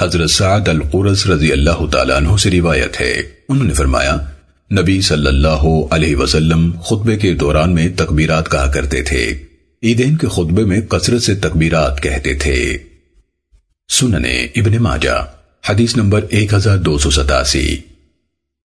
حضرت سعد القرس رضی اللہ تعالیٰ عنہ سے روایت ہے۔ انہوں نے فرمایا، نبی صلی اللہ علیہ وسلم خطبے کے دوران میں تکبیرات کہا کرتے تھے۔ عیدین کے خطبے میں کثرت سے تکبیرات کہتے تھے۔ سننے ابن ماجہ، حدیث نمبر ایک ہزار دو سو ستاسی۔